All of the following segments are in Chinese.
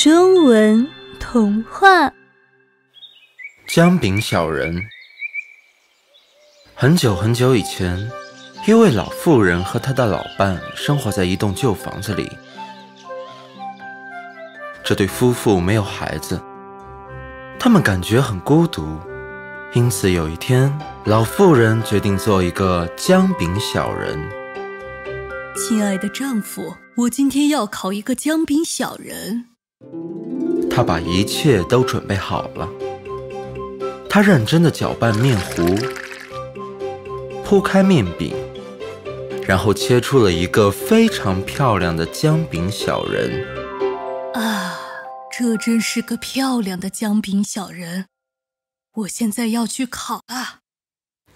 中文童话。姜饼小人。很久很久以前，一位老妇人和她的老伴生活在一栋旧房子里。这对夫妇没有孩子，他们感觉很孤独，因此有一天，老妇人决定做一个姜饼小人。亲爱的丈夫，我今天要烤一个姜饼小人。她把一切都准备好了。他认真的搅拌面糊，铺开面饼，然后切出了一个非常漂亮的姜饼小人。啊，这真是个漂亮的姜饼小人！我现在要去烤啊。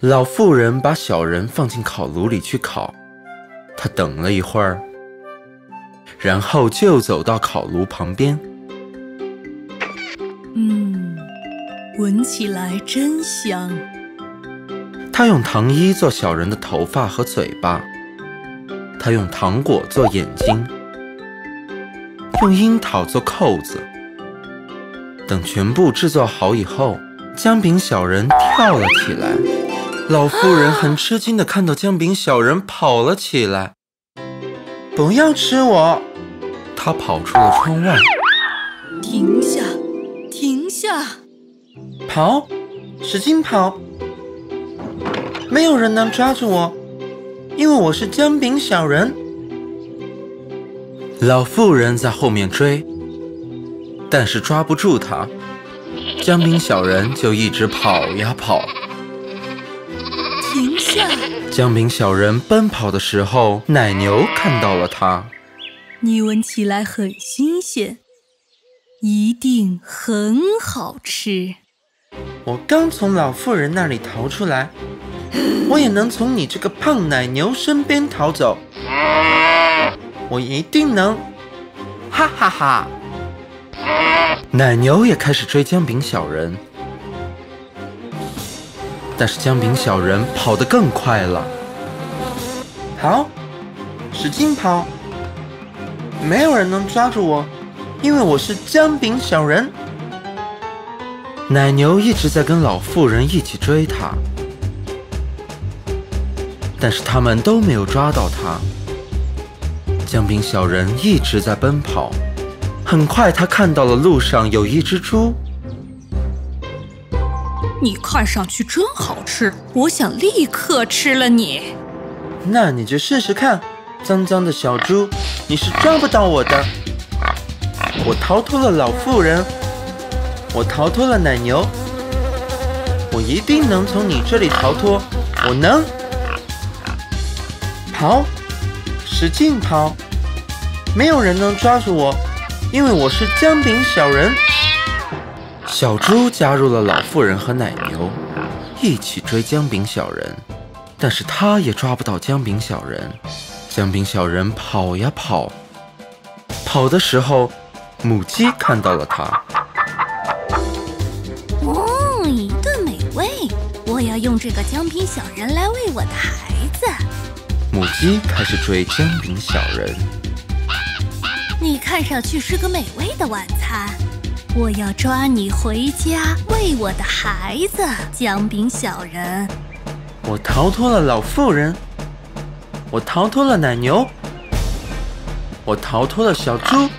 老妇人把小人放进烤炉里去烤。她等了一会儿，然后就走到烤炉旁边。嗯，闻起来真香。他用糖衣做小人的头发和嘴巴，他用糖果做眼睛，用樱桃做扣子。等全部制作好以后，姜饼小人跳了起来。老妇人很吃惊地看到姜饼小人跑了起来。不要吃我！她跑出了窗外。停下！停下！跑！使劲跑！没有人能抓住我，因为我是姜饼小人。老妇人在后面追，但是抓不住他。姜饼小人就一直跑呀跑。停下！姜饼小人奔跑的时候，奶牛看到了他。你闻起来很新鲜，一定很好吃。我刚从老妇人那里逃出来，我也能从你这个胖奶牛身边逃走。我一定能！哈哈哈！奶牛也开始追姜饼小人。但是姜饼小人跑得更快了，好，使劲跑！没有人能抓住我，因为我是姜饼小人。奶牛一直在跟老妇人一起追他，但是他们都没有抓到他。姜饼小人一直在奔跑，很快他看到了路上有一只猪。你看上去真好吃，我想立刻吃了你。那你就试试看，脏脏的小猪，你是抓不到我的。我逃脱了老妇人，我逃脱了奶牛，我一定能从你这里逃脱。我能跑，使劲跑，没有人能抓住我，因为我是姜饼小人。小猪加入了老妇人和奶牛，一起追姜饼小人，但是他也抓不到姜饼小人。姜饼小人跑呀跑，跑的时候，母鸡看到了它。哦，一顿美味！我要用这个姜饼小人来喂我的孩子。母鸡开始追姜饼小人。你看上去是个美味的晚餐。我要抓你回家喂我的孩子，姜饼小人。我逃脱了老妇人，我逃脱了奶牛，我逃脱了小猪。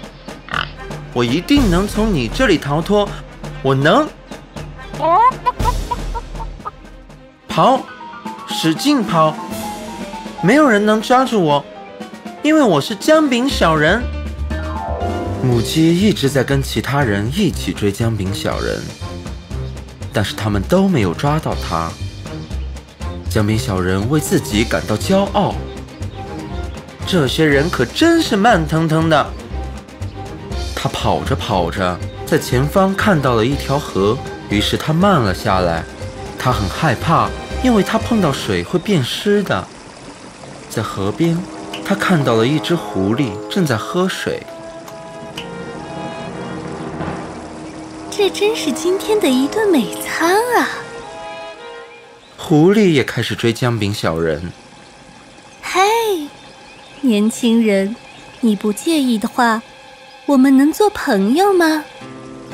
我一定能从你这里逃脱，我能。跑，使劲跑，没有人能抓住我，因为我是姜饼小人。母鸡一直在跟其他人一起追姜饼小人，但是他们都没有抓到他。姜饼小人为自己感到骄傲，这些人可真是慢腾腾的。他跑着跑着，在前方看到了一条河，于是他慢了下来。他很害怕，因为他碰到水会变湿的。在河边，他看到了一只狐狸正在喝水。这真是今天的一顿美餐啊！狐狸也开始追姜饼小人。嘿，年轻人，你不介意的话，我们能做朋友吗？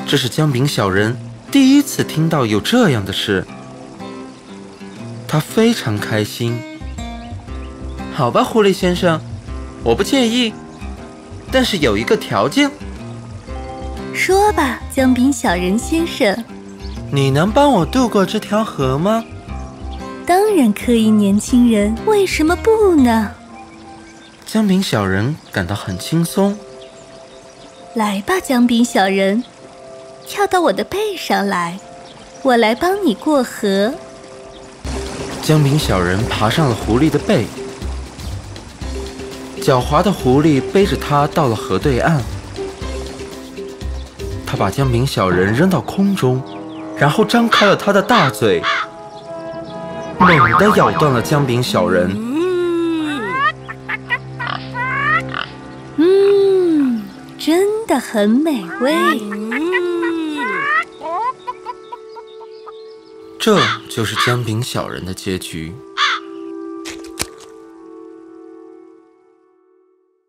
这是姜饼小人第一次听到有这样的事，他非常开心。好吧，狐狸先生，我不介意，但是有一个条件。说吧，姜饼小人先生。你能帮我渡过这条河吗？当然可以，年轻人，为什么不呢？姜饼小人感到很轻松。来吧，姜饼小人，跳到我的背上来，我来帮你过河。姜饼小人爬上了狐狸的背，狡猾的狐狸背着他到了河对岸。他把姜饼小人扔到空中，然后张开了他的大嘴，猛地咬断了姜饼小人。的很美味，这就是姜饼小人的结局。